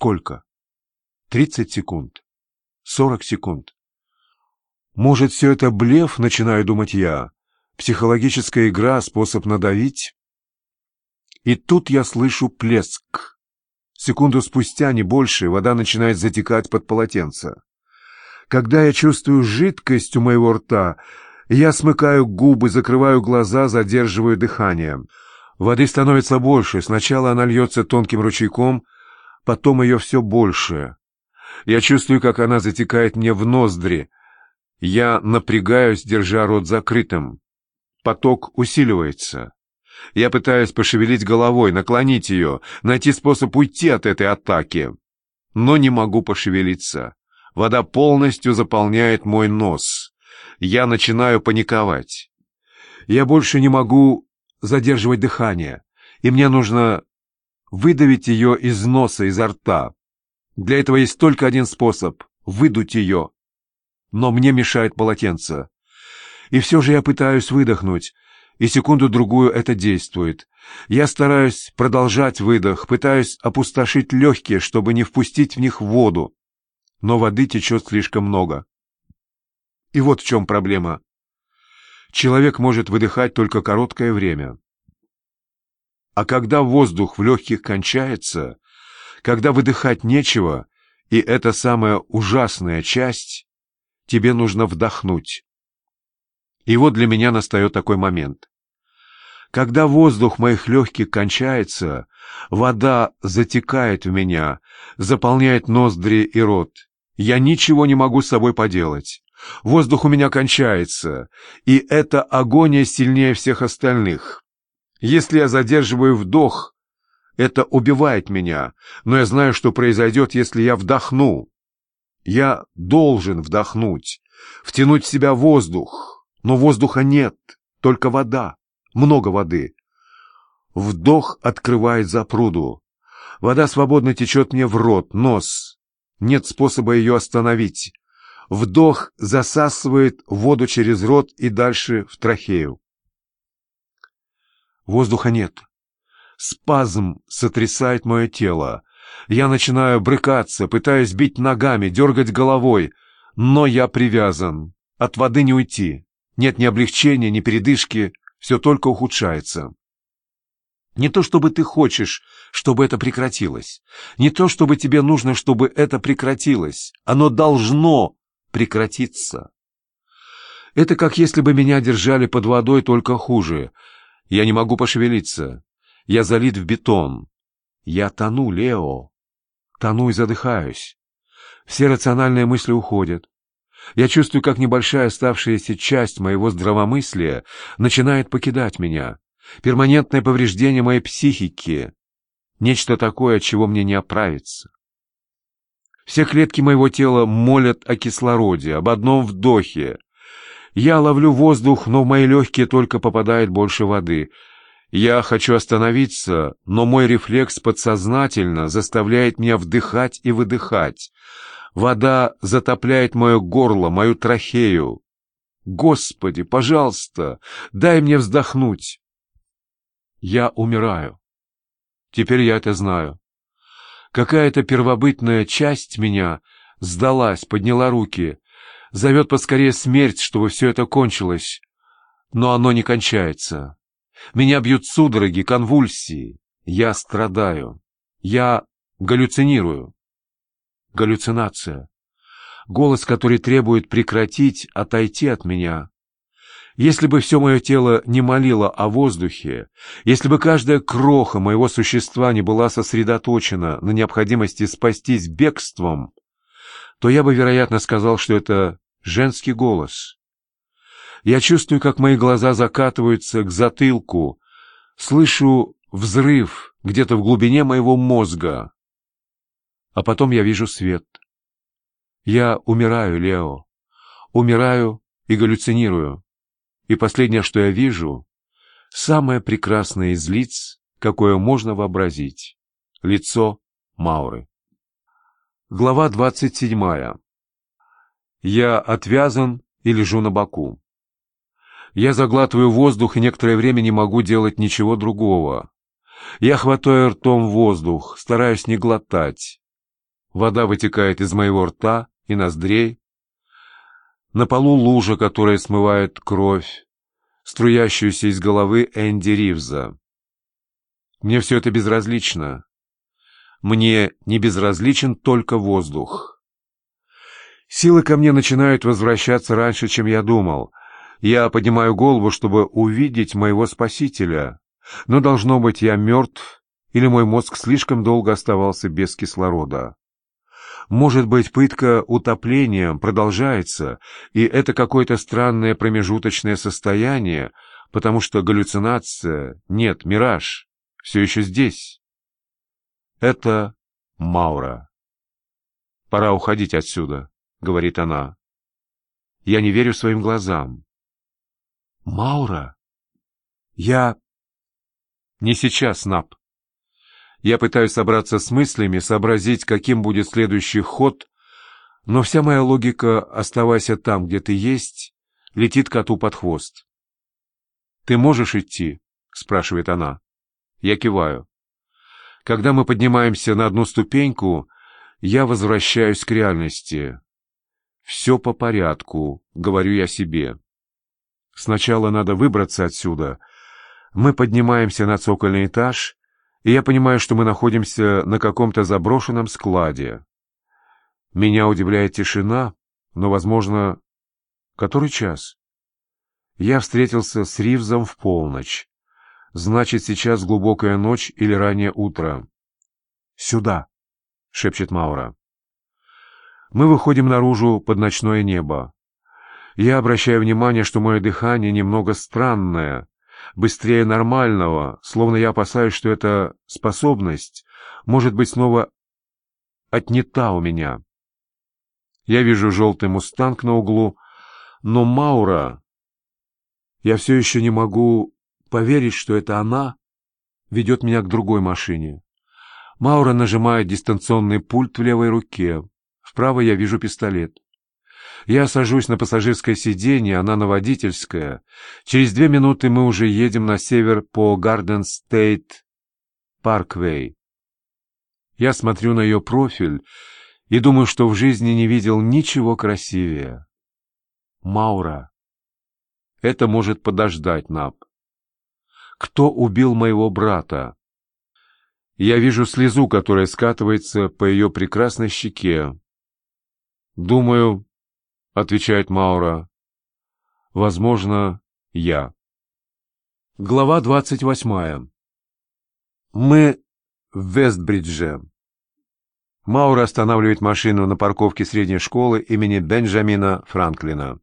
Сколько? Тридцать секунд? Сорок секунд? Может, все это блеф, начинаю думать я? Психологическая игра, способ надавить? И тут я слышу плеск. Секунду спустя, не больше, вода начинает затекать под полотенце. Когда я чувствую жидкость у моего рта, я смыкаю губы, закрываю глаза, задерживаю дыхание. Воды становится больше. Сначала она льется тонким ручейком, потом ее все больше. Я чувствую, как она затекает мне в ноздри. Я напрягаюсь, держа рот закрытым. Поток усиливается. Я пытаюсь пошевелить головой, наклонить ее, найти способ уйти от этой атаки. Но не могу пошевелиться. Вода полностью заполняет мой нос. Я начинаю паниковать. Я больше не могу задерживать дыхание, и мне нужно выдавить ее из носа, изо рта. Для этого есть только один способ — выдуть ее. Но мне мешает полотенце. И все же я пытаюсь выдохнуть, и секунду-другую это действует. Я стараюсь продолжать выдох, пытаюсь опустошить легкие, чтобы не впустить в них воду. Но воды течет слишком много. И вот в чем проблема. Человек может выдыхать только короткое время. А когда воздух в легких кончается, когда выдыхать нечего, и это самая ужасная часть, тебе нужно вдохнуть. И вот для меня настает такой момент. Когда воздух моих легких кончается, вода затекает в меня, заполняет ноздри и рот. Я ничего не могу с собой поделать. Воздух у меня кончается, и эта агония сильнее всех остальных. Если я задерживаю вдох, это убивает меня, но я знаю, что произойдет, если я вдохну. Я должен вдохнуть, втянуть в себя воздух, но воздуха нет, только вода, много воды. Вдох открывает запруду. Вода свободно течет мне в рот, нос. Нет способа ее остановить. Вдох засасывает воду через рот и дальше в трахею. Воздуха нет. Спазм сотрясает мое тело. Я начинаю брыкаться, пытаюсь бить ногами, дергать головой, но я привязан. От воды не уйти. Нет ни облегчения, ни передышки, все только ухудшается. Не то чтобы ты хочешь, чтобы это прекратилось. Не то чтобы тебе нужно, чтобы это прекратилось. Оно должно прекратиться. Это как если бы меня держали под водой, только хуже. Я не могу пошевелиться. Я залит в бетон. Я тону, Лео. Тону и задыхаюсь. Все рациональные мысли уходят. Я чувствую, как небольшая оставшаяся часть моего здравомыслия начинает покидать меня. Перманентное повреждение моей психики. Нечто такое, от чего мне не оправиться. Все клетки моего тела молят о кислороде, об одном вдохе. Я ловлю воздух, но в мои легкие только попадает больше воды. Я хочу остановиться, но мой рефлекс подсознательно заставляет меня вдыхать и выдыхать. Вода затопляет мое горло, мою трахею. Господи, пожалуйста, дай мне вздохнуть. Я умираю. Теперь я это знаю. Какая-то первобытная часть меня сдалась, подняла руки, зовет поскорее смерть, чтобы все это кончилось. Но оно не кончается. Меня бьют судороги, конвульсии. Я страдаю. Я галлюцинирую. Галлюцинация. Голос, который требует прекратить, отойти от меня. Если бы все мое тело не молило о воздухе, если бы каждая кроха моего существа не была сосредоточена на необходимости спастись бегством, то я бы, вероятно, сказал, что это женский голос. Я чувствую, как мои глаза закатываются к затылку, слышу взрыв где-то в глубине моего мозга. А потом я вижу свет. Я умираю, Лео. Умираю и галлюцинирую. И последнее, что я вижу, самое прекрасное из лиц, какое можно вообразить. Лицо Мауры. Глава двадцать седьмая. Я отвязан и лежу на боку. Я заглатываю воздух и некоторое время не могу делать ничего другого. Я хватаю ртом воздух, стараюсь не глотать. Вода вытекает из моего рта и ноздрей. На полу лужа, которая смывает кровь, струящуюся из головы Энди Ривза. Мне все это безразлично. Мне не безразличен только воздух. Силы ко мне начинают возвращаться раньше, чем я думал. Я поднимаю голову, чтобы увидеть моего спасителя. Но, должно быть, я мертв, или мой мозг слишком долго оставался без кислорода. Может быть, пытка утоплением продолжается, и это какое-то странное промежуточное состояние, потому что галлюцинация, нет, мираж, все еще здесь. Это Маура. «Пора уходить отсюда», — говорит она. Я не верю своим глазам. «Маура? Я...» «Не сейчас, Нап. Я пытаюсь собраться с мыслями, сообразить, каким будет следующий ход, но вся моя логика, оставайся там, где ты есть, летит коту под хвост. «Ты можешь идти?» — спрашивает она. Я киваю. Когда мы поднимаемся на одну ступеньку, я возвращаюсь к реальности. «Все по порядку», — говорю я себе. Сначала надо выбраться отсюда. Мы поднимаемся на цокольный этаж, и я понимаю, что мы находимся на каком-то заброшенном складе. Меня удивляет тишина, но, возможно, который час? Я встретился с Ривзом в полночь. Значит, сейчас глубокая ночь или раннее утро. «Сюда!» — шепчет Маура. Мы выходим наружу под ночное небо. Я обращаю внимание, что мое дыхание немного странное, быстрее нормального, словно я опасаюсь, что эта способность может быть снова отнята у меня. Я вижу желтый мустанг на углу, но Маура... Я все еще не могу поверить, что это она ведет меня к другой машине. Маура нажимает дистанционный пульт в левой руке. Вправо я вижу пистолет. Я сажусь на пассажирское сиденье, она на водительское. Через две минуты мы уже едем на север по Гарден Стейт Парквей. Я смотрю на ее профиль и думаю, что в жизни не видел ничего красивее. Маура. Это может подождать, Нап. Кто убил моего брата? Я вижу слезу, которая скатывается по ее прекрасной щеке. Думаю, — отвечает Маура. «Возможно, я». Глава двадцать восьмая. Мы в Вестбридже. Маура останавливает машину на парковке средней школы имени Бенджамина Франклина.